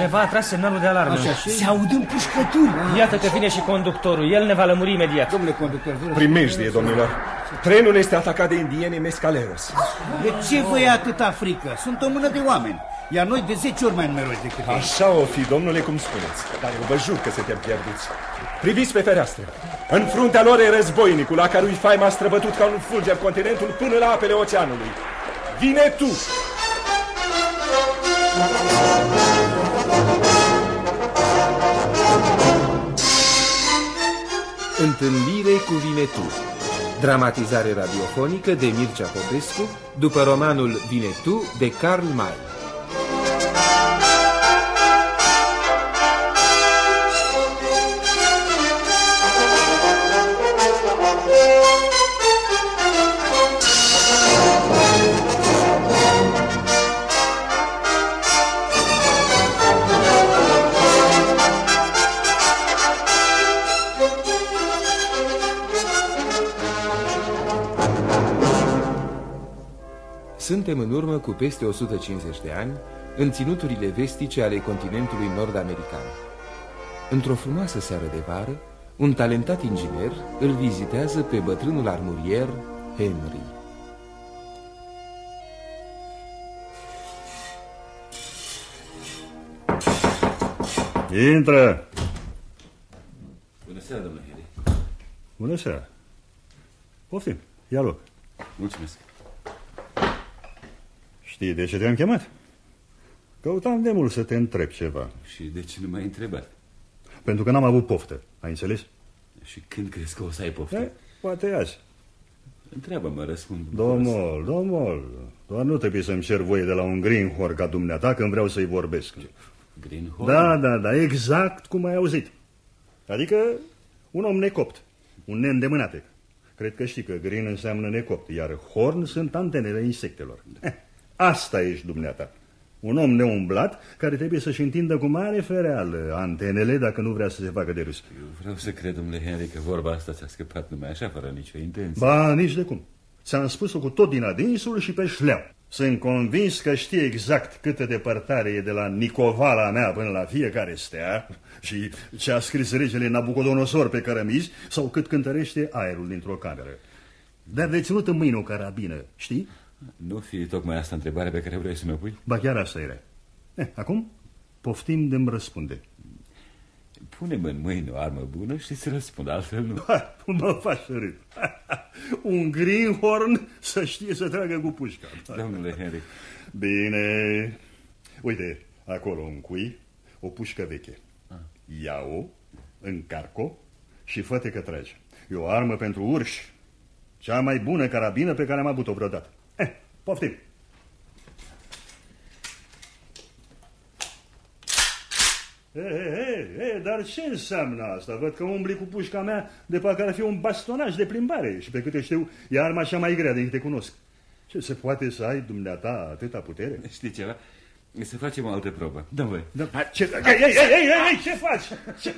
s-a întâmplat? Cineva a tras semnalul de alarmă. Așa și? Se aud împușcături. Iată că vine și conductorul. El ne va lămuri imediat. Domnule conductor, vă rog. Primejdie, domnilor. Trenul este atacat de indieni Mescaleros. De ce vă e atâta frică? Sunt o mână de oameni. Iar noi de 10 ori mai numeroși decât ei. Așa o fi, domnule, cum spuneți. Dar eu vă jur că suntem pierduți. Priviți pe fereastră. În fruntea lor e războinicul, la cărui faima a străbătut ca un fulger continentul până la apele oceanului. Vine tu! Întâlnire cu Vinetu. Dramatizare radiofonică de Mircea Popescu după romanul Vinetu de Karl May Suntem în urmă cu peste 150 de ani în ținuturile vestice ale continentului nord-american. Într-o frumoasă seară de vară, un talentat inginer îl vizitează pe bătrânul armurier Henry. Intră! Bună seara, domnule Henry. Bună seara. Poftim, ia loc. Mulțumesc. Știi de ce te-am chemat? Căutam de mult să te întreb ceva. Și de ce nu m-ai întrebat? Pentru că n-am avut poftă, ai înțeles? Și când crezi că o să ai poftă? E, poate azi. Întreabă-mă, răspund. Domnul, domnul, doar nu trebuie să-mi cer voie de la un greenhorn ca dumneata când vreau să-i vorbesc. Greenhorn? Da, da, da, exact cum ai auzit. Adică un om necopt, un neîndemânate. Cred că știi că green înseamnă necopt, iar horn sunt antenele insectelor. Eh, asta ești dumneata. Un om neumblat care trebuie să-și întindă cu mare fereală antenele dacă nu vrea să se facă de râs. Eu vreau să cred, domnule Henry, că vorba asta ți-a scăpat numai așa, fără nicio intenție. Ba, nici de cum. Ți-am spus-o cu tot din adinsul și pe șleau. Sunt convins că știe exact câtă depărtare e de la Nicovala mea până la fiecare stea și ce a scris regele Nabucodonosor pe cărămizi sau cât cântărește aerul dintr-o cameră. Dar de ținut în mâine o carabină, știi? Nu fi tocmai asta întrebarea pe care vrei să mă pui? Ba chiar asta era. Eh, acum poftim de-mi răspunde. Pune-mă în mâini o armă bună și să răspund, altfel nu. Ha, mă faci să râd. Un greenhorn să știe să tragă cu pușca. Domnule Henry. Bine. Uite, acolo un cui, o pușcă veche. Ia-o, încarc-o și fă că tragi. E o armă pentru urși. Cea mai bună carabină pe care am avut-o vreodată. Eh, poftim. E, e, e, dar ce înseamnă asta? Văd că umbli cu pușca mea de parcă ar fi un bastonaj de plimbare și pe câte știu, e arma cea mai grea de te cunosc. Ce se poate să ai dumneata atâta putere? Știi ceva? Să facem o altă probă. Da, voi. Da. Ce, ei, ei, ei, ei, ei, ce faci? Ce...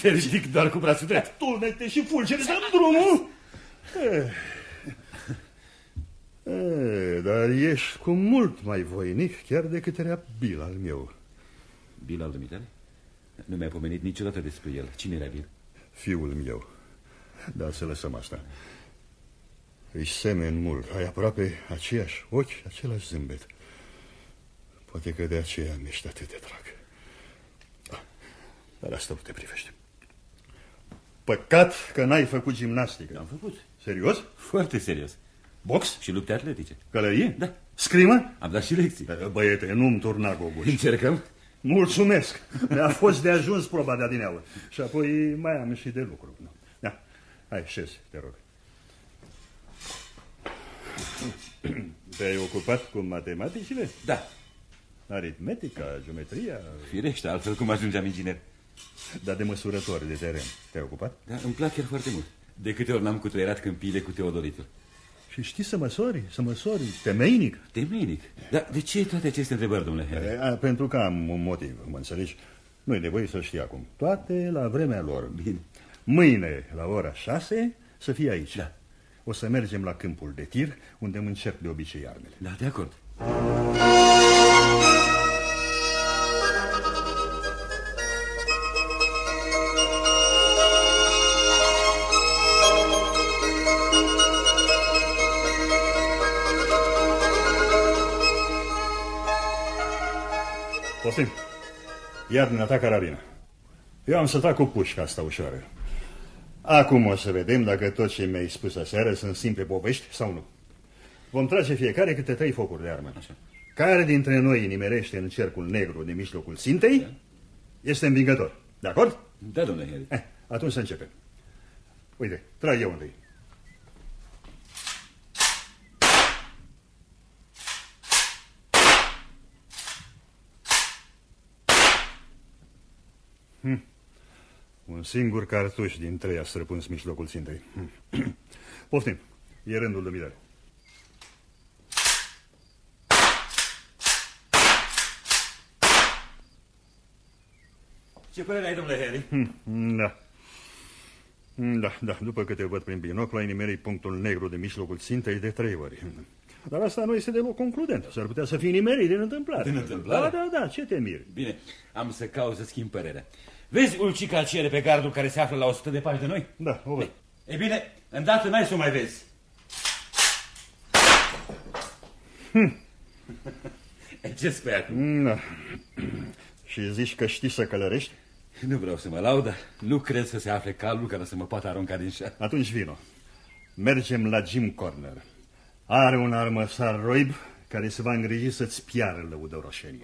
Te ridic doar cu brațul drept. Tulnește și fulgere, dăm drumul! E, e, dar ești cu mult mai voinic chiar decât era Bill al meu. Bill al dumitale? Nu mi-a pomenit niciodată despre el. Cine era Bill? Fiul meu. Da, să lăsăm asta. Își semen mult. Ai aproape aceiași ochi, același zâmbet. Poate că de aceea mi-ești atât de drag. Da, dar asta nu te privește. Păcat că n-ai făcut gimnastică. Am făcut. Serios? Foarte serios. Box? Și lupte atletice. Călărie? Da. Scrimă? Am dat și lecții. Băiete, nu-mi turna goguș. Încercăm? Mulțumesc. Mi-a fost de ajuns proba de adineaua. Și apoi mai am și de lucru. Da. Hai, șezi, te rog. Te-ai ocupat cu matematicile? Da. Aritmetica, geometria? Firește, altfel cum ajungeam inginer. Dar de măsurători de teren. Te-ai ocupat? Da, îmi plac chiar foarte mult. De câte ori n-am cutuierat câmpiile cu Teodoritul. Și știi să măsori, să măsori, temeinic. Temeinic? Dar de ce toate aceste întrebări, domnule Henry? E, a, pentru că am un motiv, mă înțelegi? Nu-i nevoie să știi acum. Toate la vremea lor. Bine. Mâine, la ora șase, să fii aici. Da. O să mergem la câmpul de tir, unde îmi încerc de obicei armele. Da, de acord. Ia dumneata carabina. Eu am să trag cu pușca asta ușoară. Acum o să vedem dacă tot ce mi-ai spus aseară sunt simple povești sau nu. Vom trage fiecare câte trei focuri de armă. Așa. Care dintre noi nimerește în cercul negru de mijlocul țintei da. este învingător. De acord? Da, domnule Harry. Eh, atunci să începem. Uite, trag eu întâi. Un singur cartuș din trei a străpuns mijlocul țintei. Hm. Poftim, e rândul de mirare. Ce părere ai, domnule Harry? Hm, Da. Da, da, după câte văd prin binoclu, ai nimerit punctul negru de mijlocul țintei de trei ori. Dar asta nu este deloc concludent. S-ar putea să fii nimerit din întâmplare. Din întâmplare? Da, da, da, ce te miri? Bine, am să caut să schimb părerea. Vezi ulcica cere pe gardul care se află la 100 de pași de noi? Da, o văd. E bine, îndată n-ai să o mai vezi. Hm. E, ce spui acum? Da. Și zici că știi să călărești? Nu vreau să mă laud, dar nu cred să se afle calul care să mă poată arunca din șa. Atunci vino. Mergem la Jim Corner. Are un armăsar roib care se va îngriji să-ți piară lăudăroșenie.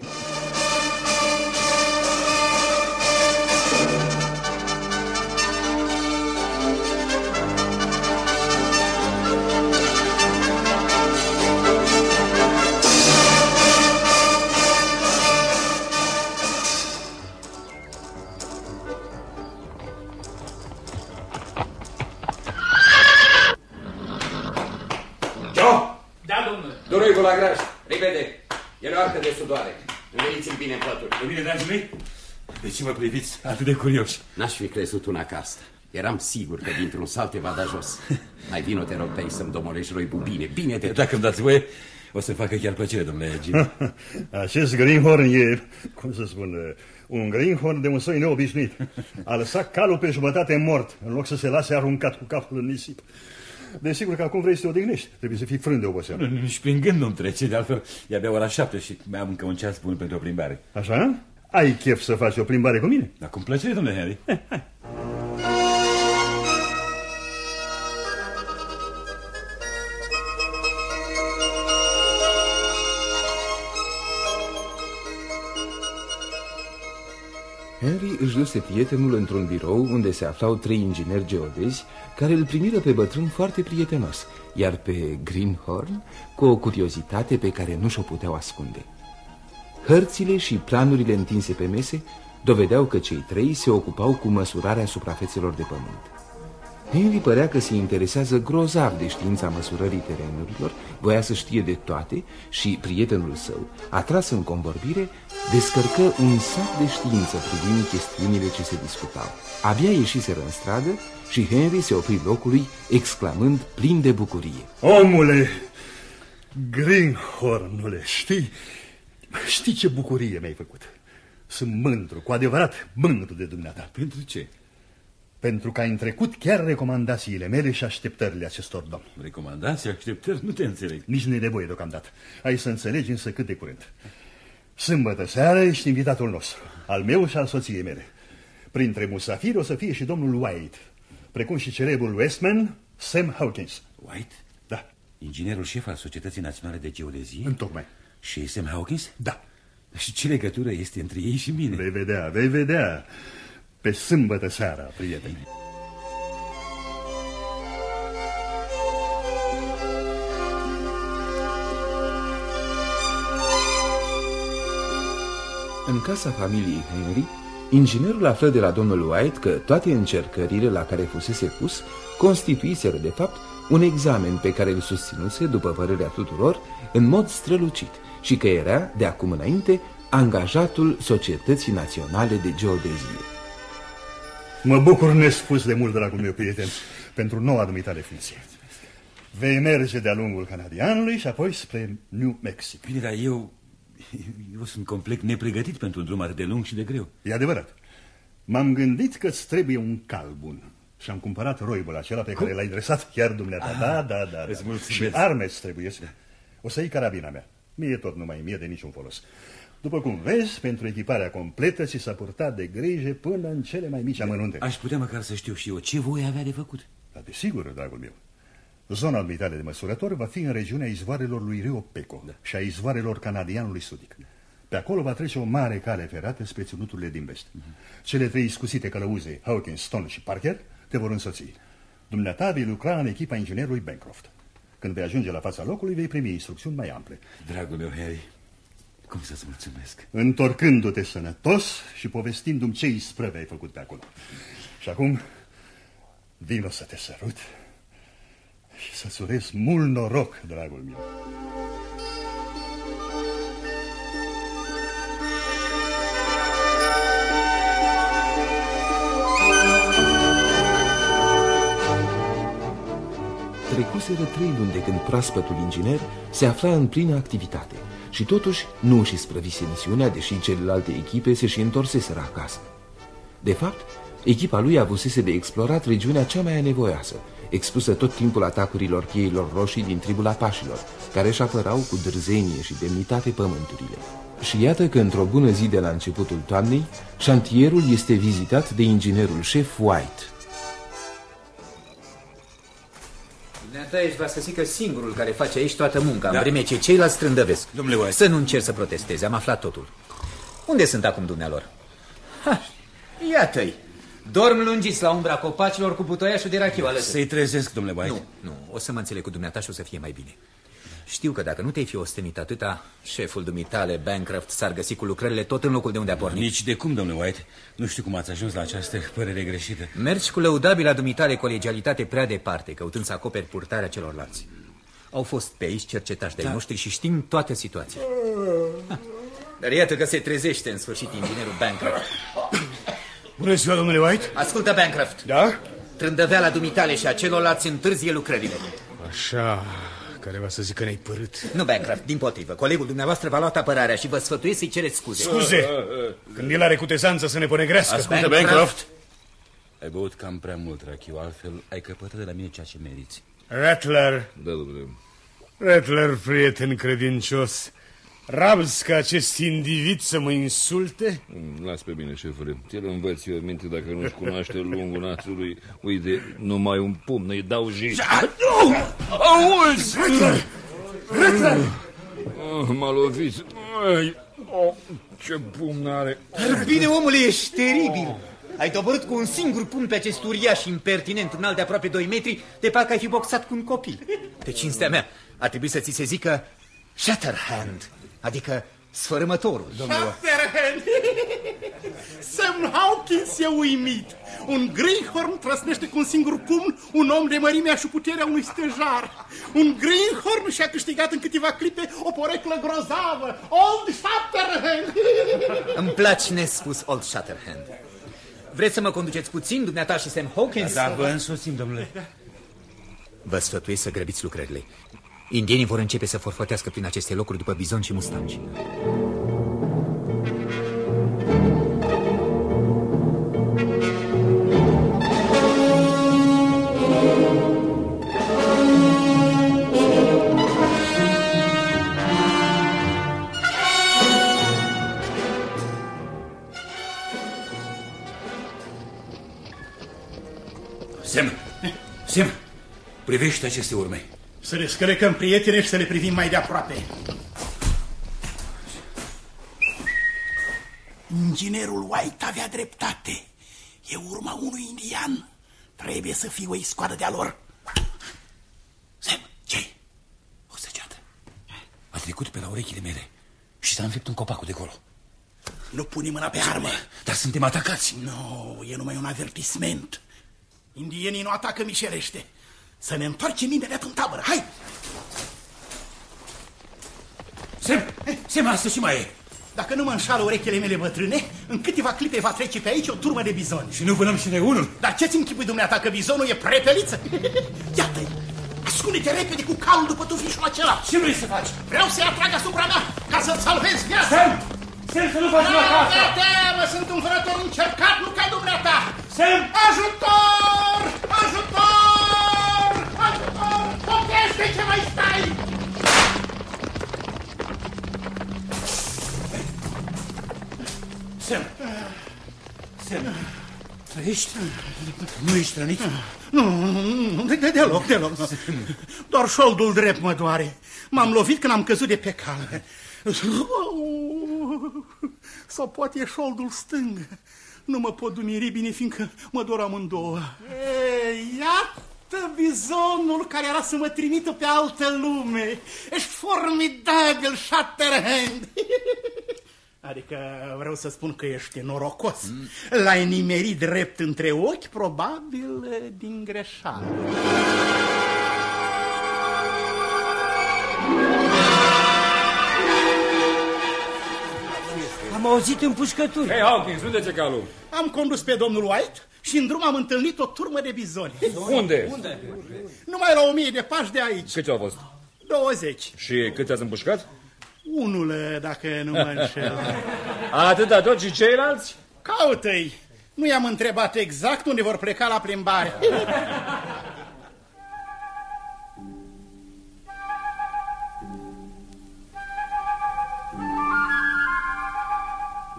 Ce mă priviți atât de curioși? N-aș fi crezut una ca asta. Eram sigur că dintr-un salt te va da jos. Mai vino, te rog, pe aici să-mi domolești roibul bine, bine te Dacă îmi dați voie, o să facă chiar plăcere, domnule Jim. Acest greenhorn e, cum să spun, un greenhorn de un soi neobișnuit. A lăsat calul pe jumătate mort, în loc să se lase aruncat cu capul în nisip. Desigur că acum vrei să te odihnești. Trebuie să fii frânt de oboseală. Nu, nici prin gând nu-mi trece, de altfel e abia ora șapte și mai am încă un ceas bun pentru o plimbare. Așa? Ai chef să faci o plimbare cu mine? Dar cu plăcere, domnule Harry. Henry își duse prietenul într-un birou unde se aflau trei ingineri geodezi care îl primiră pe bătrân foarte prietenos, iar pe Greenhorn cu o curiozitate pe care nu și-o puteau ascunde. Hărțile și planurile întinse pe mese dovedeau că cei trei se ocupau cu măsurarea suprafețelor de pământ. Henry părea că se interesează grozav de știința măsurării terenurilor, voia să știe de toate și prietenul său, atras în convorbire, descărcă un sac de știință privind chestiunile ce se discutau. Abia ieșiseră în stradă și Henry se opri locului, exclamând plin de bucurie. Omule, Greenhornule, știi, știi ce bucurie mi-ai făcut? Sunt mândru, cu adevărat mândru de dumneata. Pentru ce? Pentru că ai întrecut chiar recomandațiile mele și așteptările acestor domni. Recomandații, așteptări, nu te înțeleg. Nici nu-i nevoie deocamdată. Ai să înțelegi însă cât de curând. Sâmbătă seara ești invitatul nostru, al meu și al soției mele. Printre musafiri o să fie și domnul White, precum și celebrul Westman, Sam Hawkins. White? Da, Inginerul șef al Societății Naționale de Geodezie? întocmai. Și Sam Hawkins? Da. Și ce legătură este între ei și mine? Vei vedea, vei vedea. Pe sâmbătă seara, prieteni. În casa familiei Henry, inginerul află de la domnul White că toate încercările la care fusese pus constituiseră, de fapt, un examen pe care îl susținuse, după părerea tuturor, în mod strălucit și că era, de acum înainte, angajatul Societății Naționale de Geodezie. Mă bucur nespus de mult, dragul meu prieten, pentru noua dumitale funcție. Vei merge de-a lungul canadianului și apoi spre New Mexico. Bine, dar eu... Eu sunt complet nepregătit pentru un drum atât de lung și de greu. E adevărat. M-am gândit că îți trebuie un cal bun. Și am cumpărat roibul acela pe care l-ai dresat chiar dumneata. Ah, da, da, da. îți da. mulțumesc. Și arme îți trebuie. O să iei carabina mea. Mie tot nu mai e mie de niciun folos. După cum vezi, pentru echiparea completă ți s-a purtat de grijă până în cele mai mici amănunte. Aș putea măcar să știu și eu ce voi avea de făcut. Dar desigur, dragul meu. Zona orbitale de măsurător va fi în regiunea izvoarelor lui Rio Peco da. și a izvoarelor canadianului sudic. Pe acolo va trece o mare cale ferată spre ținuturile din vest. Uh -huh. Cele trei iscusite călăuze, Hawkins, Stone și Parker, te vor însoți. Dumneata vei lucra în echipa inginerului Bancroft. Când vei ajunge la fața locului, vei primi instrucțiuni mai ample. Dragul meu, Harry, cum să-ți mulțumesc? Întorcându-te sănătos și povestindu-mi ce isprăve ai făcut pe acolo. Și acum, vino să te sărut și să-ți urez mult noroc, dragul meu. Trecuseră trei luni de când proaspătul inginer se afla în plină activitate și totuși nu își sprăvise misiunea, deși celelalte echipe se și întorseseră acasă. De fapt, echipa lui avusese de explorat regiunea cea mai anevoioasă, expusă tot timpul atacurilor cheilor roșii din tribul Apașilor, care își apărau cu dârzenie și demnitate pământurile. Și iată că într-o bună zi de la începutul toamnei, șantierul este vizitat de inginerul șef White. Dumneata ești Vasăsică singurul care face aici toată munca, da. în vreme ce ceilalți strândăvesc. Domnule White. Să nu încerci să protestezi, am aflat totul. Unde sunt acum dumnealor? Ha, iată-i. Dorm lungiți la umbra copacilor cu butoiașul de rachiu alături. Să-i trezesc, domnule White. Nu, nu, o să mă înțeleg cu dumneata și o să fie mai bine. Știu că dacă nu te-ai fi ostenit atâta, șeful dumitale, Bancroft, s-ar găsi cu lucrările tot în locul de unde a pornit. Nici de cum, domnule White. Nu știu cum ați ajuns la această părere greșită. Mergi cu lăudabila dumitale colegialitate prea departe, căutând să acoperi purtarea celorlalți. Au fost pe aici cercetași de-ai da. noștri și știm toată situația. Dar iată că se trezește în sfârșit inginerul Bancroft. Bună ziua, domnule White. Ascultă, Bancroft. Da? Trândăveala dumitale și a celorlalți întârzie lucrările. Așa, care va să zic că ne-ai părât. Nu, Bancroft, din potrivă. Colegul dumneavoastră v-a luat apărarea și vă sfătuiesc să-i cereți scuze. Scuze, când el are cutezanță să ne ponegrească. Ascultă, Bancroft. Ai băut cam prea mult, Rachiu, altfel ai căpătat de la mine ceea ce meriți. Rattler. Da, domnule. Rattler, prieten credincios. Rabzi ca acest individ să mă insulte? Las pe bine, șefule. El învăț eu minte dacă nu-și cunoaște lungul nasului. Uite, numai un pumn, îi dau jici. Nu! Auzi! Rattler! Oh, M-a lovit. Ai, oh, ce pumn are. Dar bine, omule, ești teribil. Ai dobărât cu un singur pumn pe acest uriaș impertinent, înalt de aproape 2 metri, de parcă ai fi boxat cu un copil. Pe cinstea mea, ar trebui să ți se zică Shatterhand, adică sfărâmătorul. Shatterhand! Sam Hawkins e uimit. Un greyhorn trăsnește cu un singur pumn un om de mărimea și puterea unui stejar. Un greyhorn și-a câștigat în câteva clipe o poreclă grozavă. Old Shatterhand! Îmi place nespus Old Shatterhand. Vreți să mă conduceți puțin, dumneata și Sam Hawkins? Da, vă însoțim, domnule. Vă sfătuiesc să grăbiți lucrările. Indienii vor începe să forfotească prin aceste locuri după bizon și mustangi. Sem, Sem, privește aceste urme. Să le scălecăm prietene și să le privim mai de aproape. Inginerul White avea dreptate. E urma unui indian. Trebuie să fie o iscoadă de-a lor. Sam, ce O săgeată. A trecut pe la urechile mele și s-a înfipt un copacul de acolo. Nu pune mâna pe armă. Dar suntem atacați. Nu, no, e numai un avertisment. Indienii nu atacă mișerește. Să ne întoarcem imediat în tabără. Hai! Sem, Sem, asta și mai e. Dacă nu mă înșală urechile mele bătrâne, în câteva clipe va trece pe aici o turmă de bizoni. Și nu vânăm și noi unul. Dar ce-ți închipui dumneata că bizonul e prepeliță? Iată-i! Ascunde-te repede cu calul după tufișul acela. Ce vrei să faci? Vreau să-i atrag asupra mea ca să-ți salvez viața. Sem! Sem, să nu faci la asta! Nu teamă, sunt un vânător încercat, nu ca dumneata. Sem! Ajutor! Ajutor! Sem. Sem. Trăiești? Nu ești rănit? Nu, nu, de, deloc, deloc. Doar șoldul drept mă doare. M-am lovit când am căzut de pe cale. Sau poate e șoldul stâng. Nu mă pot dumiri bine, fiindcă mă dor amândouă. E, iată bizonul care era să mă trimită pe altă lume. Ești formidabil, Shatterhand. Adică vreau să spun că ești norocos. Mm. L-ai nimerit drept între ochi, probabil din greșeală. Am auzit împușcături. Hei, Hawkins, unde ți calul? Am condus pe domnul White și în drum am întâlnit o turmă de bizoni. Unde? Unde? Numai la o mie de pași de aici. Câți au fost? 20. Și câți ați împușcat? Unul, dacă nu mă înșel. Atâta tot și ceilalți? Caută-i! Nu i-am întrebat exact unde vor pleca la plimbare.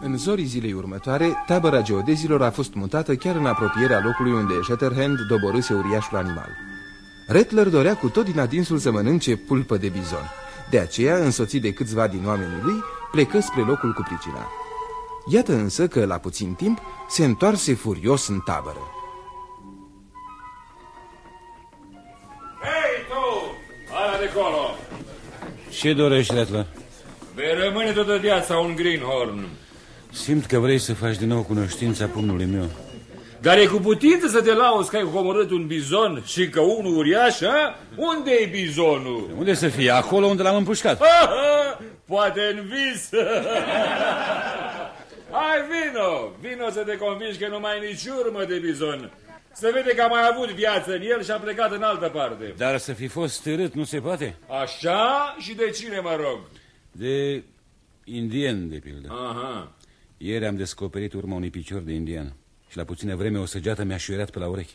În zorii zilei următoare, tabăra geodezilor a fost mutată chiar în apropierea locului unde Shatterhand doborâse uriașul animal. Rattler dorea cu tot din adinsul să mănânce pulpă de bizon. De aceea, însoțit de câțiva din oamenii lui, plecă spre locul cu pricina. Iată însă că, la puțin timp, se întoarse furios în tabără. Hei, tu! Ala de colo! Ce dorești, Rattler? Vei rămâne toată viața un greenhorn. Simt că vrei să faci din nou cunoștința pumnului meu. Dar e cu putință să te lauzi că ai omorât un bizon și că unul uriaș, a? Unde e bizonul? Unde să fie? Acolo unde l-am împușcat. Ha, ha, poate în vis. Hai, vino! Vino să te convingi că nu mai ai nici urmă de bizon. Se vede că a mai avut viață în el și a plecat în altă parte. Dar să fi fost târât nu se poate? Așa? Și de cine, mă rog? De indian, de pildă. Aha. Ieri am descoperit urma unui picior de indian. Și la puțină vreme o săgeată mi-a șuierat pe la urechi.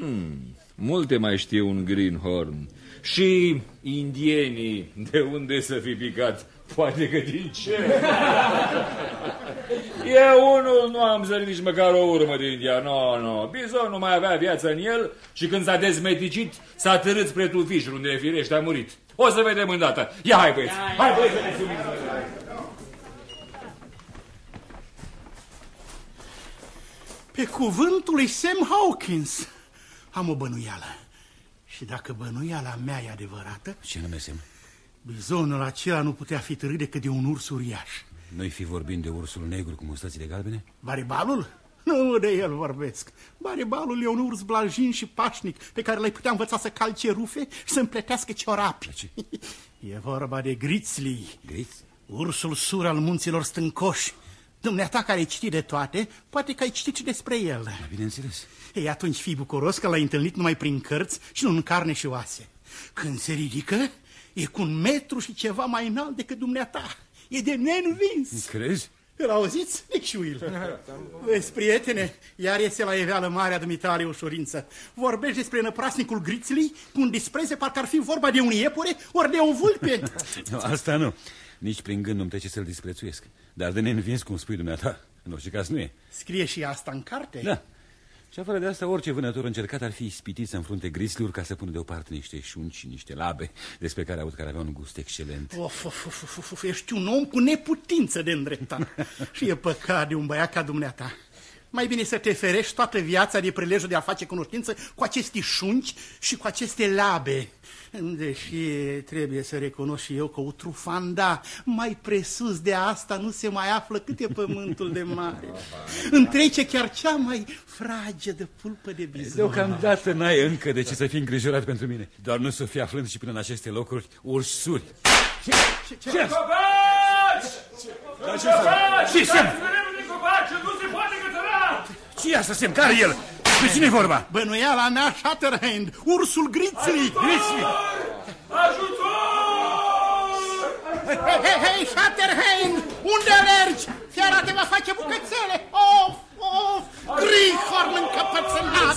Hmm, multe mai știe un greenhorn. Și indienii, de unde să fi picat? Poate că din ce? Eu unul nu am zărit nici măcar o urmă de indian. No, no. Bizon nu mai avea viață în el și când s-a dezmeticit, s-a târât spre tufișul unde firește a murit. O să vedem îndată. Ia hai băieți, hai băieți să ne sumim. Pe cuvântul lui Sam Hawkins am o bănuială. Și dacă bănuiala mea e adevărată, Ce nume Sam? bizonul acela nu putea fi târât decât de un urs uriaș. Noi fi vorbind de ursul negru cu mustațile galbene? Baribalul? Nu de el vorbesc. Baribalul e un urs blajin și pașnic pe care l-ai putea învăța să calce rufe și să împletească ciorapi. Ce? E vorba de Grizzly, Griț? ursul sur al munților stâncoși. Dumneata care ai citit de toate, poate că ai citit și despre el. Da, bineînțeles. Ei, atunci fii bucuros că l-ai întâlnit numai prin cărți și nu în carne și oase. Când se ridică, e cu un metru și ceva mai înalt decât dumneata. E de neînvins. Crezi? Îl auziți? Nici Will. Vezi, prietene, iar iese la eveală marea dumitare ușurință. Vorbești despre năprasnicul Grizzly cu un dispreț parcă ar fi vorba de un iepure ori de o vulpe. Nu, asta nu. Nici prin gând nu-mi trece să-l disprețuiesc. Dar de neînvins, cum spui dumneata, în orice caz nu e. Scrie și asta în carte? Da. Și afară de asta, orice vânător încercat ar fi ispitit să înfrunte grisliuri ca să pună deoparte niște șunci și niște labe, despre care aud că avea un gust excelent. Of, of, of, of, of, ești un om cu neputință de îndreptat. și e păcat de un băiat ca dumneata. Mai bine să te ferești toată viața de prilejul de a face cunoștință cu aceste șunci și cu aceste labe. Deși trebuie să recunosc și eu că o trufanda mai presus de asta nu se mai află cât e pământul de mare. Întrece chiar cea mai fragedă pulpă de bizon. Deocamdată n-ai încă de ce să fii îngrijorat pentru mine. Doar nu să fii aflând și până în aceste locuri ursuri. Ce? ce? Copaci! Copaci! Ce semn? Copaci, nu se poate cătăra! Ce e asta, semn? Care el? De cine vorba? Bănuiala mea, Shatterhand, ursul Grizzly. Grizzly. Ajutor! Hei, hei, hei, Shatterhand, unde alergi? Fiara te va face bucățele. Of, of, Grihorn încăpățânat.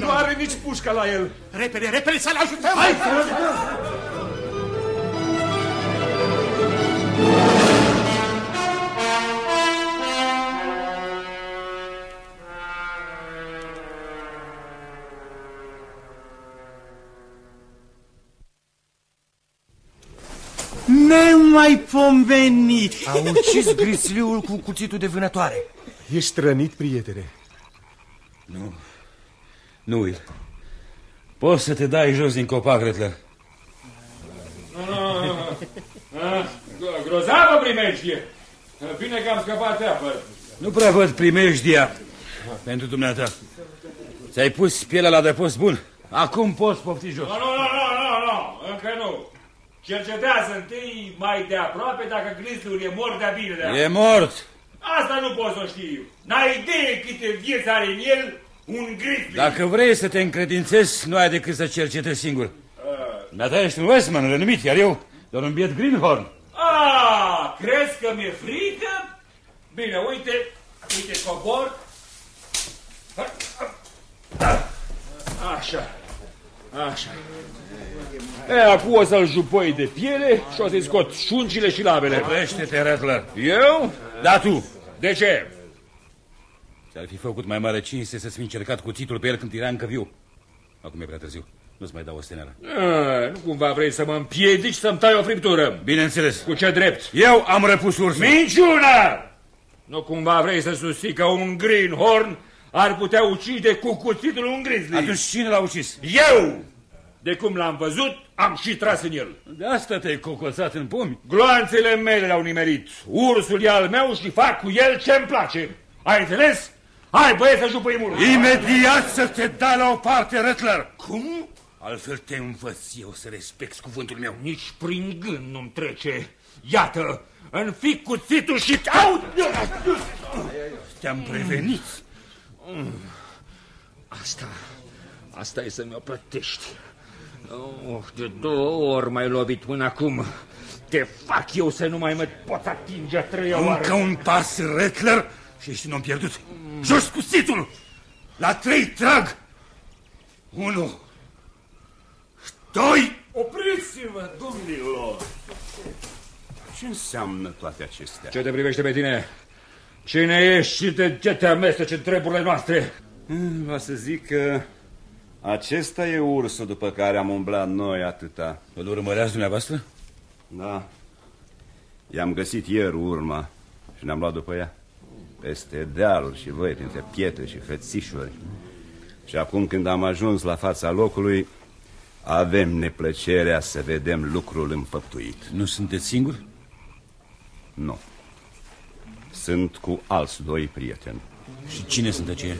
Nu are nici pușca la el. Repede, repede să-l ajutăm. Hai, să-l ajutăm! N-ai pomenit! A ucis grisliul cu cuțitul de vânătoare. Ești rănit, prietene. Nu. Nu, Will. Poți să te dai jos din copac, Retler. Grozavă primejdie! Bine că am scăpat de apă. Nu prea văd primejdia pentru dumneata. Ți-ai pus pielea la depost bun. Acum poți pofti jos. Nu, nu, nu, nu, nu, nu, încă nu. Cercetează întâi mai de aproape dacă grizzliul e mort de bine de E mort. Asta nu pot să știu. N-ai idee câte vieți are în el un grizzly. Dacă vrei să te încredințezi, nu ai decât să cercetezi singur. Dumneata ești un Westman renumit, iar eu doar un biet Greenhorn. Ah, crezi că mi-e frică? Bine, uite, uite cobor. Așa, așa. E, acum o să-l jupoi de piele și o să-i scot șuncile și labele. Oprește-te, Rattler. Eu? Da, tu. De ce? Ți-ar fi făcut mai mare cinste să-ți fi încercat cuțitul pe el când era încă viu. Acum e prea târziu. Nu-ți mai dau o steneală. A, nu cumva vrei să mă împiedici să-mi tai o friptură? Bineînțeles. Cu ce drept? Eu am răpus ursul. Minciună! Nu cumva vrei să susții că un greenhorn ar putea ucide cu cuțitul un grizzly? Atunci cine l-a ucis? Eu! De cum l-am văzut, am și tras în el. De asta te-ai cocoțat în pomi. Gloanțele mele l-au nimerit. Ursul e al meu și fac cu el ce-mi place. Ai înțeles? Hai, băieți, să jupăim ursul. Imediat să te dai la o parte, Rattler. Cum? Altfel te învăț eu să respecti cuvântul meu. Nici prin gând nu-mi trece. Iată, înfic cuțitul și... Au! Te-am prevenit. Asta, asta e să mi-o plătești. Oh, de două ori m-ai lovit până acum. Te fac eu să nu mai mă pot atinge a treia oară. Încă un pas, Rattler, și ești un om pierdut. Jos cuțitul! La trei trag! Unu, doi... Opriți-vă, domnilor! Ce înseamnă toate acestea? Ce te privește pe tine? Cine ești și de ce te amesteci în treburile noastre? Va să zic că acesta e ursul după care am umblat noi atâta. Îl urmăreați dumneavoastră? Da. I-am găsit ieri urma și ne-am luat după ea. Peste dealuri și voi, printre pietre și fețișuri. Și acum când am ajuns la fața locului, avem neplăcerea să vedem lucrul înfăptuit. Nu sunteți singuri? Nu. Sunt cu alți doi prieteni. Și cine sunt aceia?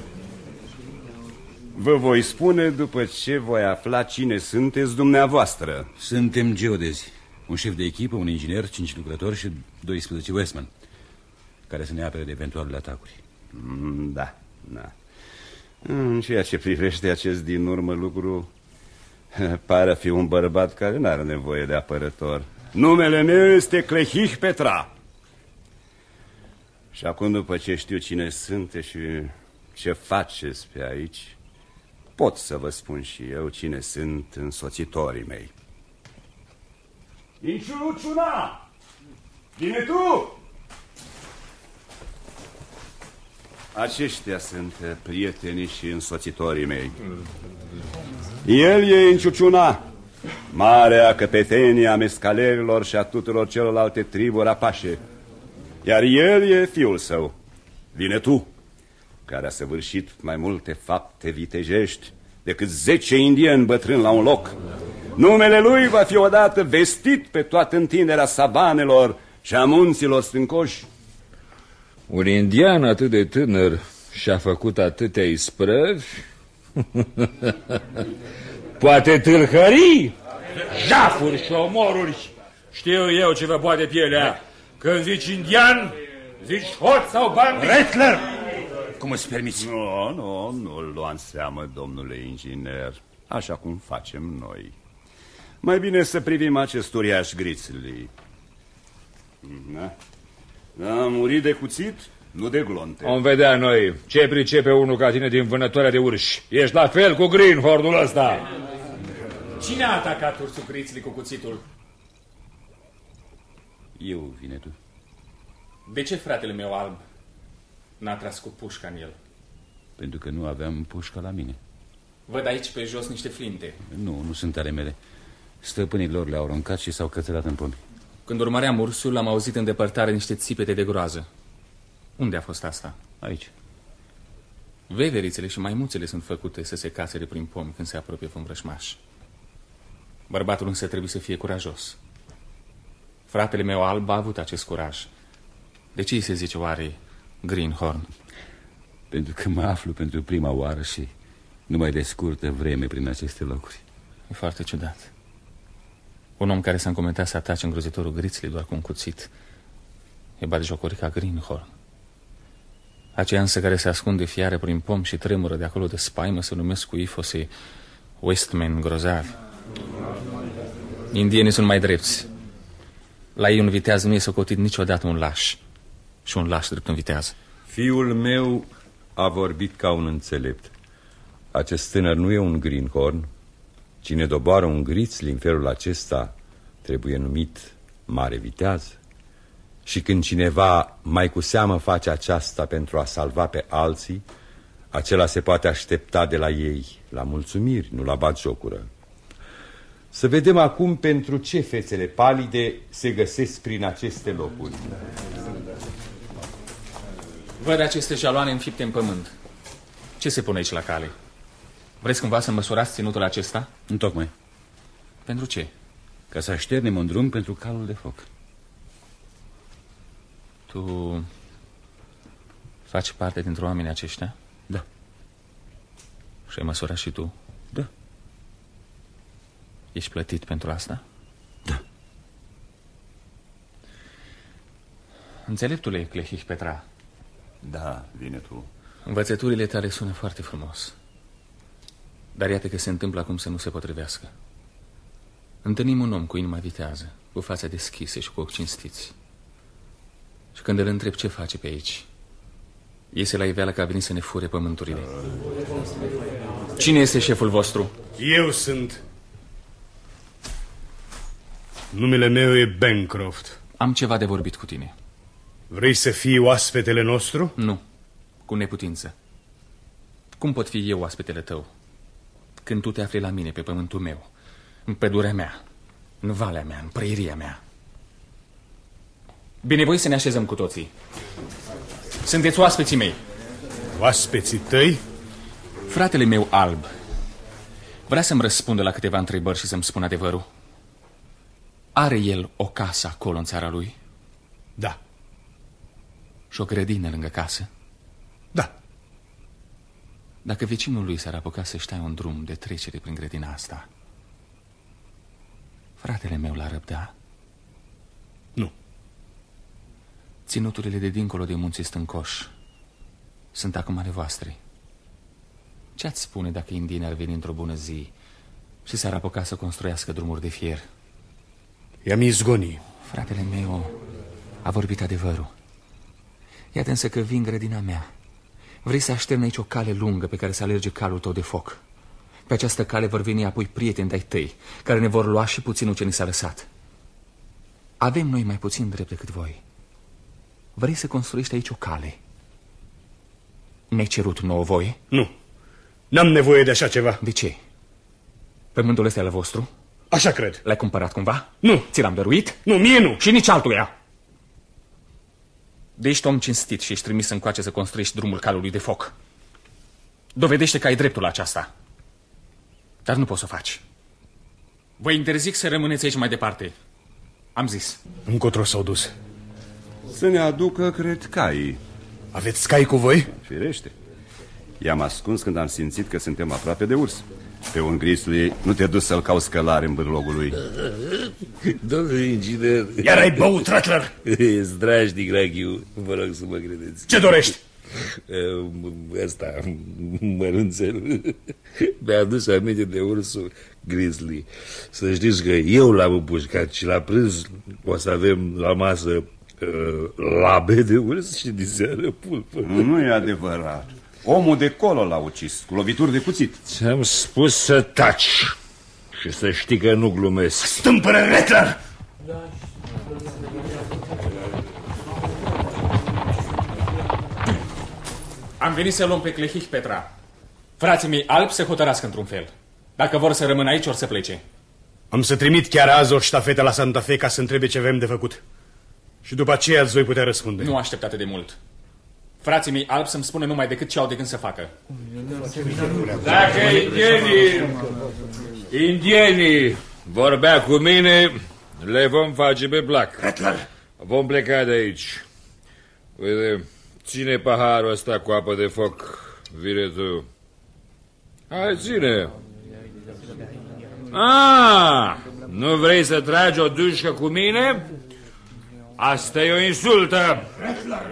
Vă voi spune după ce voi afla cine sunteți dumneavoastră. Suntem geodezi. Un șef de echipă, un inginer, cinci lucrători și 12 Westman, care să ne apere de eventualele atacuri. Mm, Da, da. În ceea ce privește acest din urmă lucru, pare a fi un bărbat care nu are nevoie de apărător. Numele meu este Clehih Petra. Și acum, după ce știu cine sunteți și ce faceți pe aici, pot să vă spun și eu cine sunt însoțitorii mei. Inciuciuna! Vine tu! Aceștia sunt eh, prietenii și însoțitorii mei. El e Inciuciuna, marea căpetenie a mescalerilor și a tuturor celorlalte triburi apașe. Iar el e fiul său. Vine tu, care a săvârșit mai multe fapte vitejești decât zece indieni bătrâni la un loc. Numele lui va fi odată vestit pe toată întinderea savanelor și a munților stâncoși. Un indian atât de tânăr și-a făcut atâtea isprăvi? Poate tâlhării, jafuri și omoruri. Știu eu ce vă poate pielea. Când zici indian, zici hoț sau bambi. Rattler! Cum îți permiți? Nu, nu, nu-l lua în seamă, domnule inginer, așa cum facem noi. Mai bine să privim acest uriaș grizzly. Da? Da, a murit de cuțit, nu de glonte. Om vedea noi ce pricepe unul ca tine din vânătoarea de urși. Ești la fel cu Greenhornul ăsta. Cine a atacat ursul Grizzly cu cuțitul? Eu, vine tu. De ce fratele meu alb n-a tras cu pușca în el? Pentru că nu aveam pușca la mine. Văd aici pe jos niște flinte. Nu, nu sunt ale mele. Stăpânii lor le-au aruncat și s-au cățărat în pomi. Când urmăream ursul, am auzit în depărtare niște țipete de groază. Unde a fost asta? Aici. Veverițele și maimuțele sunt făcute să se casere prin pomi când se apropie un vrășmaș. Bărbatul însă trebuie să fie curajos. Fratele meu alb a avut acest curaj. De ce îi se zice oare Greenhorn? Pentru că mă aflu pentru prima oară și numai de scurtă vreme prin aceste locuri. E foarte ciudat. Un om care s-a încomentat să atace îngrozitorul grițului doar cu un cuțit e batjocoric ca Greenhorn. Aceia însă care se ascunde fiare prin pom și tremură de acolo de spaimă se numesc cu ifose Westmen grozavi. Indienii sunt mai drepți. La ei un viteaz nu e socotit niciodată un laș. Și un laș drept un viteaz. Fiul meu a vorbit ca un înțelept. Acest tânăr nu e un greenhorn. Cine doboară un grițli în felul acesta trebuie numit mare viteaz. Și când cineva mai cu seamă face aceasta pentru a salva pe alții, acela se poate aștepta de la ei la mulțumiri, nu la batjocură. Să vedem acum pentru ce fețele palide se găsesc prin aceste locuri. Văd aceste jaloane înfipte în pământ. Ce se pune aici la cale? Vreți cumva să măsurați ținutul acesta? Întocmai. Pentru ce? Ca să așternem un drum pentru calul de foc. Tu faci parte dintre oamenii aceștia? Da. Și ai măsurat și tu? Da. Ești plătit pentru asta? Da. Înțeleptule Clehih Petra. Da, vine tu. Învățăturile tale sună foarte frumos. Dar iată că se întâmplă acum să nu se potrivească. Întâlnim un om cu inima vitează, cu fața deschisă și cu ochi cinstiți. Și când îl întreb ce face pe aici, iese la iveală că a venit să ne fure pământurile. Cine este șeful vostru? Eu sunt. Numele meu e Bancroft. Am ceva de vorbit cu tine. Vrei să fii oaspetele nostru? Nu, cu neputință. Cum pot fi eu oaspetele tău? Când tu te afli la mine, pe pământul meu, în pădurea mea, în valea mea, în prăiria mea. Bine, voi să ne așezăm cu toții. Sunteți oaspeții mei. Oaspeții tăi? Fratele meu alb vrea să-mi răspundă la câteva întrebări și să-mi spună adevărul. Are el o casă acolo în țara lui? Da. Și o grădină lângă casă? Da. Dacă vecinul lui s-ar apuca să-și un drum de trecere prin grădina asta, fratele meu l-ar răbda? Nu. Ținuturile de dincolo de munții stâncoși sunt acum ale voastre. Ce-ați spune dacă indienii ar veni într-o bună zi și s-ar apuca să construiască drumuri de fier? I-am izgoni. Fratele meu a vorbit adevărul. Iată însă că vin grădina mea. Vrei să aștern aici o cale lungă pe care să alerge calul tău de foc. Pe această cale vor veni apoi prieteni de-ai tăi, care ne vor lua și puținul ce ni s-a lăsat. Avem noi mai puțin drept decât voi. Vrei să construiești aici o cale? Ne-ai cerut nouă voie? Nu. N-am nevoie de așa ceva. De ce? Pământul ăsta e al vostru? Așa cred. L-ai cumpărat cumva? Nu. Ți l-am dăruit? Nu, mie nu. Și nici altuia. De ești om cinstit și ești trimis încoace să construiești drumul calului de foc. Dovedește că ai dreptul la aceasta. Dar nu poți să o faci. Vă interzic să rămâneți aici mai departe. Am zis. Încotro s-au dus. Să ne aducă, cred, caii. Aveți cai cu voi? Firește. I-am ascuns când am simțit că suntem aproape de urs. Pe un grizzly nu te duci să-l cauți călare în bârlogul lui. Domnul inginer... Iar ai băut, Rattler? E strașnic, Rachiu. Vă rog să mă credeți. Ce dorești? Ăsta, mărunțel, mi-a adus aminte de ursul grizzly. Să știți că eu l-am împușcat și la prânz o să avem la masă uh, labe de urs și de seară pulpă. Nu e adevărat. Omul de colo l-a ucis, cu lovituri de cuțit. Ți-am spus să taci și să știi că nu glumesc. Stâmpără, Rattler! Am venit să luăm pe Clehih Petra. Frații mei albi se hotărască într-un fel. Dacă vor să rămână aici, ori să plece. Am să trimit chiar azi o ștafetă la Santa Fe ca să întrebe ce avem de făcut. Și după aceea îți voi putea răspunde. Nu aștept atât de mult. Frații mei albi să-mi spună numai decât ce au de gând să facă. Dacă indienii, indienii vorbea cu mine, le vom face pe plac. Vom pleca de aici. Uite, ține paharul ăsta cu apă de foc. Vine tu. Hai, ține. Ah, nu vrei să tragi o dușcă cu mine? Asta e o insultă.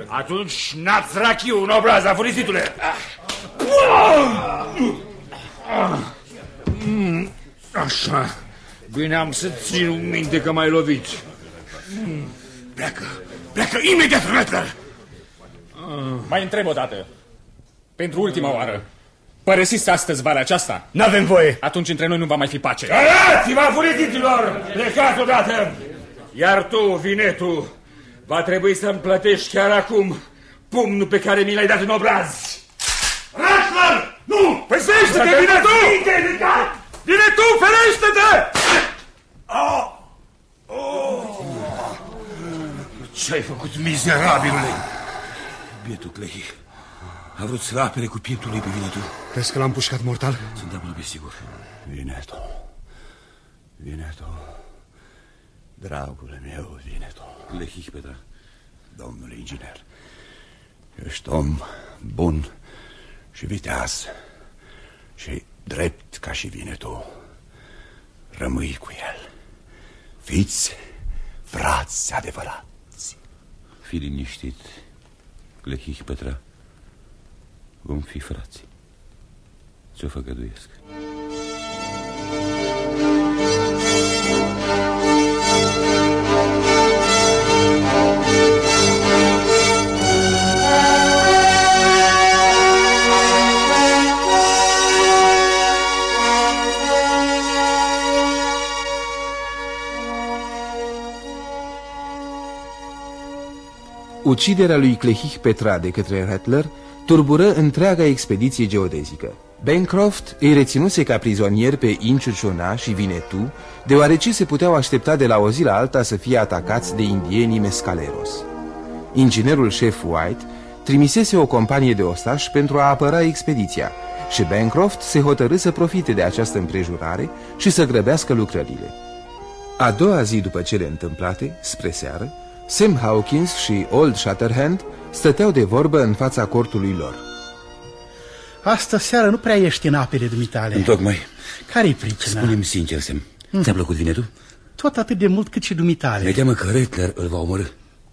Atunci n-ați rachiu în obraza, furisitule. Așa. Bine am să țin minte că m-ai lovit. Pleacă, pleacă imediat, Rattler! Mai întreb o dată. Pentru ultima oară. Părăsiți astăzi vara aceasta? N-avem voie. Atunci între noi nu va mai fi pace. Arați-vă, furetiților! Plecați odată! Iar tu, vinetu, va trebui să-mi plătești chiar acum pumnul pe care mi l-ai dat în obraz. Rattler! Nu! Păi ferește-te, vine tu! Vine tu, ferește-te! Ce ai făcut, mizerabilule? Bietul Clehi a vrut să apere cu pieptul lui pe Vinetu. Crezi că l-am pușcat mortal? Sunt aproape sigur. Vineto. Vineto. Dragule meu, Vineto. Clehi, Petra. Domnule inginer, ești om bun și viteaz și drept ca și Vineto. Rămâi cu el. Fiți frați adevărați. Fii liniștit, Clehi, Petra. Vom fi frați. Ce-o făgăduiesc. Uciderea lui Clehih Petra de către Rattler turbură întreaga expediție geodezică. Bancroft îi reținuse ca prizonieri pe Inciuciuna și Vinetu, deoarece se puteau aștepta de la o zi la alta să fie atacați de indienii Mescaleros. Inginerul șef White trimisese o companie de ostași pentru a apăra expediția și Bancroft se hotărâ să profite de această împrejurare și să grăbească lucrările. A doua zi după cele întâmplate, spre seară, Sam Hawkins și Old Shatterhand stăteau de vorbă în fața cortului lor. Astă seară nu prea ești în apele dumitale. Întocmai. Care-i pricina? Spune-mi sincer, Sam. Ți-a plăcut vinetul? Tot atât de mult cât și dumitale. Mi-e teamă că Rettler îl va omorâ.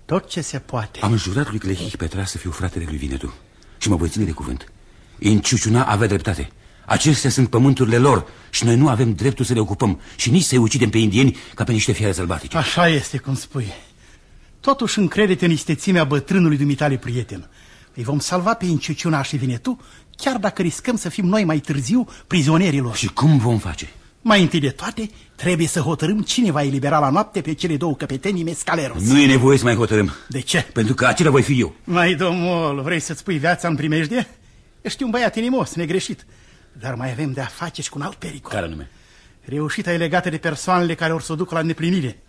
Tot ce se poate. Am jurat lui Clehih Petra să fiu fratele lui Vinetu. Și mă voi ține de cuvânt. Inciuciuna avea dreptate. Acestea sunt pământurile lor și noi nu avem dreptul să le ocupăm și nici să-i ucidem pe indieni ca pe niște fiare sălbatice. Așa este, cum spui. Totuși încrede-te în istețimea bătrânului dumitale prieten. Îi vom salva pe Inciuciuna și Vinetu, chiar dacă riscăm să fim noi mai târziu prizonierilor. Și cum vom face? Mai întâi de toate, trebuie să hotărâm cine va elibera la noapte pe cele două căpetenii Mescaleros. Nu e nevoie să mai hotărâm. De ce? Pentru că acela voi fi eu. Mai domnul, vrei să-ți pui viața în primejdie? Ești un băiat inimos, negreșit. Dar mai avem de-a face și cu un alt pericol. Care nume? Reușita e legată de persoanele care or să o ducă la îndeplinire.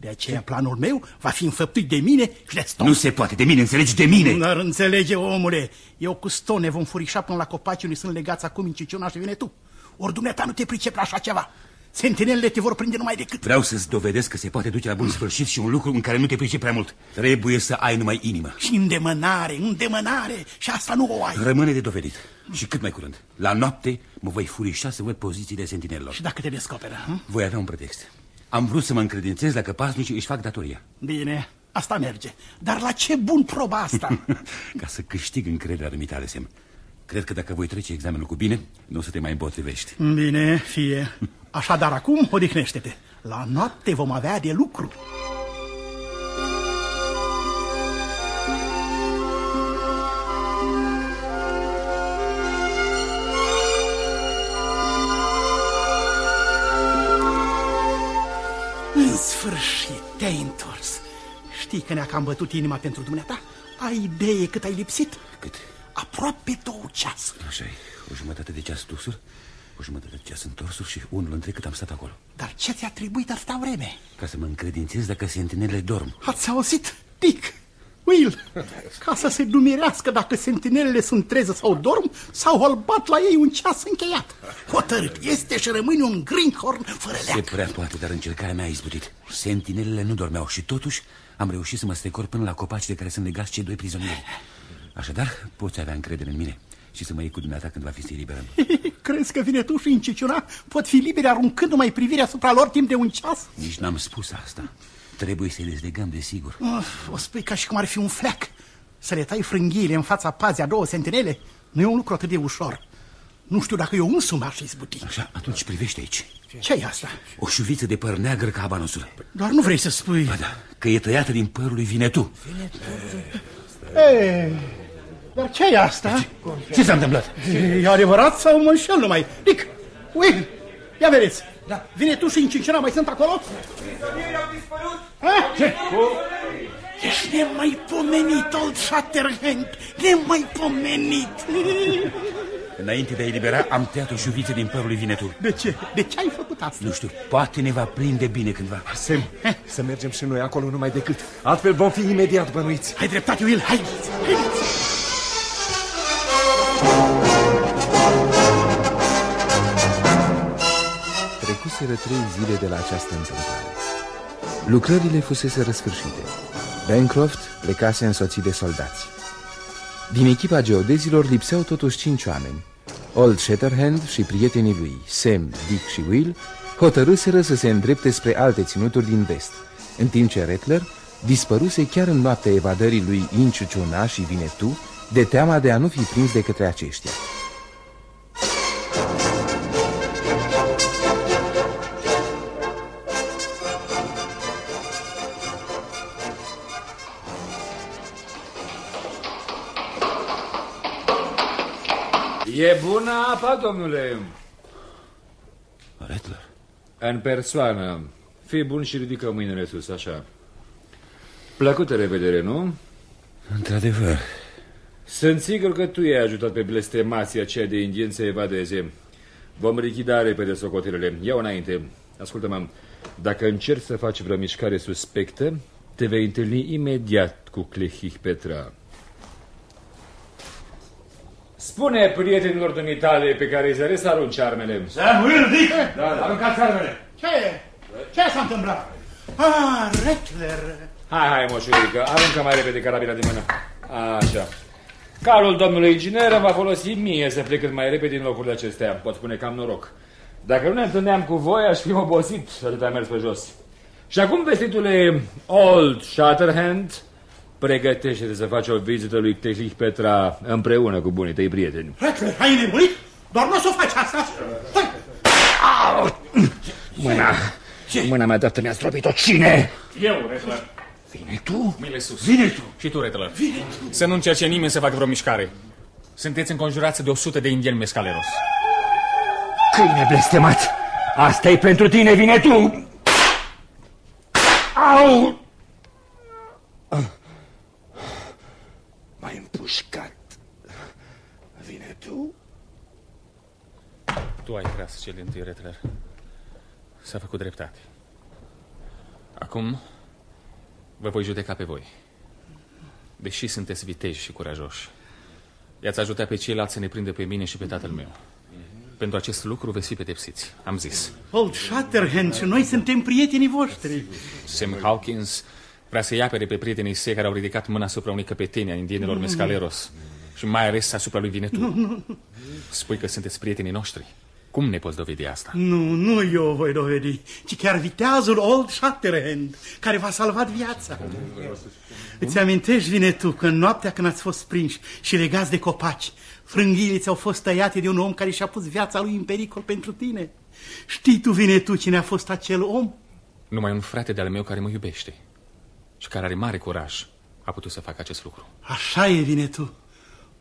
De aceea planul meu va fi înfăptuit de mine și de Stone. Nu se poate, de mine, înțelegi, de mine. Dar înțelege, omule, eu cu Stone vom furișa până la copaci unde sunt legați acum în Ciciuna și vine tu. Ori dumneata nu te pricep la așa ceva. Sentinelele te vor prinde numai decât. Vreau să-ți dovedesc că se poate duce la bun sfârșit și un lucru în care nu te pricep prea mult. Trebuie să ai numai inimă. Și îndemânare, îndemânare. Și asta nu o ai. Rămâne de dovedit. Și cât mai curând. La noapte mă voi furișa să văd pozițiile sentinelelor. Și dacă te descoperă? Hm? Voi avea un pretext. Am vrut să mă încredințez la căpasnicii își fac datoria. Bine, asta merge. Dar la ce bun proba asta? Ca să câștig încrederea dumitale, Sem. Cred că dacă voi trece examenul cu bine, nu o să te mai împotrivești. Bine, fie. Așadar acum, odihnește-te. La noapte vom avea de lucru. Sfârșit, te-ai întors. Știi că ne-a cam bătut inima pentru dumneata? Ai idee cât ai lipsit? Cât? Aproape două ceasuri. așa -i. o jumătate de ceas dusuri O jumătate de ceas întorsuri și unul între cât am stat acolo. Dar ce ți-a trebuit atâta vreme? Ca să mă încredințez dacă sentinele dorm. Ați auzit, Dick? Will, ca să se dumirească dacă sentinelele sunt treze sau dorm, sau îl bat la ei un ceas încheiat. Hotărât este și rămâne un greenhorn fără Se leac. prea poate, dar încercarea mea a izbutit. Sentinelele nu dormeau și totuși am reușit să mă strecor până la copaci de care sunt legați cei doi prizonieri. Așadar, poți avea încredere în mine și să mă iei cu dumneata când va fi să eliberăm. Crezi că vine tu și în Ciciuna pot fi liberi aruncându-mai privirea asupra lor timp de un ceas? Nici n-am spus asta. Trebuie să le legăm de sigur. Of, o spui ca și cum ar fi un fleac. Să le tai frânghiile în fața pazii a două sentinele nu e un lucru atât de ușor. Nu știu dacă eu însumi aș izbuti. Așa, atunci privește aici. ce e asta? O șuviță de păr neagră ca abanosul. Doar nu vrei să spui... Ba da, că e tăiată din părul lui Vinetu. Ei, dar ce e asta? Ce s-a întâmplat? E adevărat sau mă înșel numai? Dick, Will, ia vedeți. Da. Vine tu și în Cincina mai sunt acolo? Ha? Ce? Ești nemaipomenit, old Shatterhand, nemaipomenit. Înainte de a elibera, am tăiat o șuviță din părul lui Vinetu. De ce? De ce ai făcut asta? Nu știu, poate ne va prinde bine cândva. Sem, să mergem și noi acolo numai decât. Altfel vom fi imediat bănuiți. Ai dreptate, Will, haideți, haideți. Trecuseră trei zile de la această întâmplare. Lucrările fusese răsfârșite. Bancroft plecase însoțit de soldați. Din echipa geodezilor lipseau totuși cinci oameni. Old Shatterhand și prietenii lui, Sam, Dick și Will, hotărâseră să se îndrepte spre alte ținuturi din vest, în timp ce Rattler dispăruse chiar în noaptea evadării lui Inciuciuna și Vinetu, de teama de a nu fi prins de către aceștia. E bună apa, domnule? Rattler? În persoană. Fii bun și ridică mâinile sus, așa. Plăcută revedere, nu? Într-adevăr. Sunt sigur că tu i-ai ajutat pe blestemația aceea de indieni să evadeze. Vom lichida repede socotelele. Ia înainte. Ascultă-mă. Dacă încerci să faci vreo mișcare suspectă, te vei întâlni imediat cu Clehih Petra. Spune prietenilor dumitale pe care îi zăresc să arunce armele. Sam, Will, Dick! Da, da. Aruncați armele! Ce e? Ce s-a întâmplat? Ah, Rattler! Hai, hai, moșurică, aruncă mai repede carabina din mână. Așa. Calul domnului inginer va folosi mie să plec cât mai repede din locurile acestea. Pot spune că am noroc. Dacă nu ne întâlneam cu voi, aș fi obosit atât am mers pe jos. Și acum, vestitule Old Shatterhand, pregătește-te să faci o vizită lui Tehlich Petra împreună cu bunii tăi prieteni. Rattler, ai nebunit? Doar nu o să o faci asta! Hai! Mâna, mâna mea dreaptă mi-a stropit-o. Cine? Eu, Rattler. Vine tu? Mâinile sus. Vine tu. Și tu, Rattler. Să nu încerce nimeni să facă vreo mișcare. Sunteți înconjurați de 100 de indieni mescaleros. Câine blestemat! asta e pentru tine, vine tu! Au! Împușcat. Vine tu? Tu ai tras cel din tâi, Rattler. S-a făcut dreptate. Acum vă voi judeca pe voi. Deși sunteți viteji și curajoși, i-ați ajutat pe ceilalți să ne prindă pe mine și pe tatăl meu. Pentru acest lucru veți fi pedepsiți, am zis. Old Shatterhand și noi suntem prietenii voștri. Sam Hawkins vrea să-i apere pe prietenii săi care au ridicat mâna asupra unei căpeteni a indienilor Nu, nu. mescaleros și mai ales asupra lui Vinetu. Nu, nu, nu. Spui că sunteți prietenii noștri. Cum ne poți dovedi asta? Nu, nu eu voi dovedi, ci chiar viteazul Old Shatterhand, care v-a salvat viața. Îți amintești, vine tu, că în noaptea când ați fost prinși și legați de copaci, frânghiile ți-au fost tăiate de un om care și-a pus viața lui în pericol pentru tine. Știi tu, vine tu, cine a fost acel om? Numai un frate de-al meu care mă iubește și care are mare curaj a putut să facă acest lucru. Așa e, vine tu.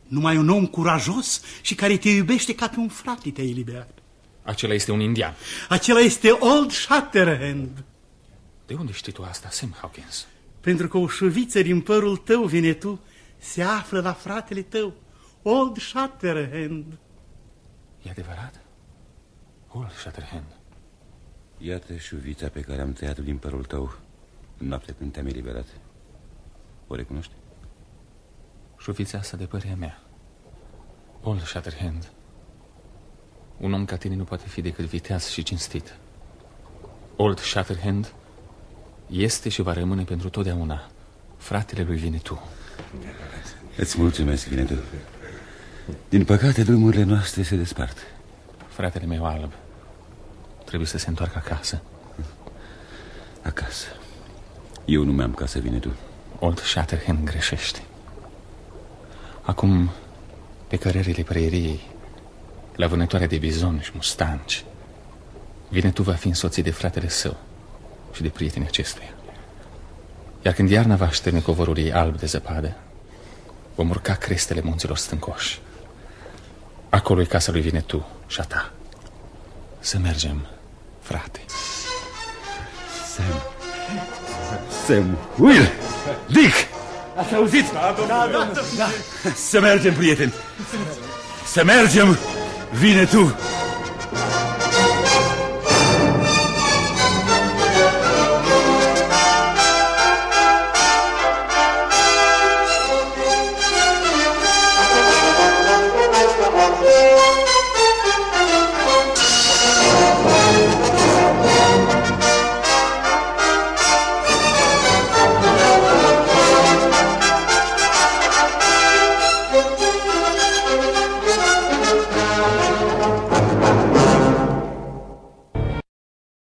Numai un om curajos și care te iubește ca pe un frate te-a eliberat. Acela este un indian. Acela este Old Shatterhand. De unde știi tu asta, Sam Hawkins? Pentru că o șuviță din părul tău, vine tu, se află la fratele tău, Old Shatterhand. E adevărat? Paul Shatterhand. Iată șuvița pe care am tăiat-o din părul tău în noaptea când te-am eliberat. O recunoști? Șuvița asta de părea mea. Paul Shatterhand. Un om ca tine nu poate fi decât viteaz și cinstit. Old Shatterhand este și va rămâne pentru totdeauna fratele lui Vinetu. Îți mulțumesc, Vinetu. Din păcate, drumurile noastre se despart. Fratele meu alb trebuie să se întoarcă acasă. Acasă. Eu nu mi-am casă, Vinetu. Old Shatterhand greșește. Acum, pe cărările praieriei, la vânătoarea de bizon și mustanci, Vinetu va fi însoțit de fratele său și de prietenii acestuia. Iar când iarna va șterne covorul ei alb de zăpadă, vom urca crestele munților stâncoși. Acolo e casa lui Vinetu și a ta. Să mergem, frate. Sam. Sam. Will! Dick! Ați auzit? Da, domnule. Da, Să mergem, prieteni! Să mergem! Vine tu!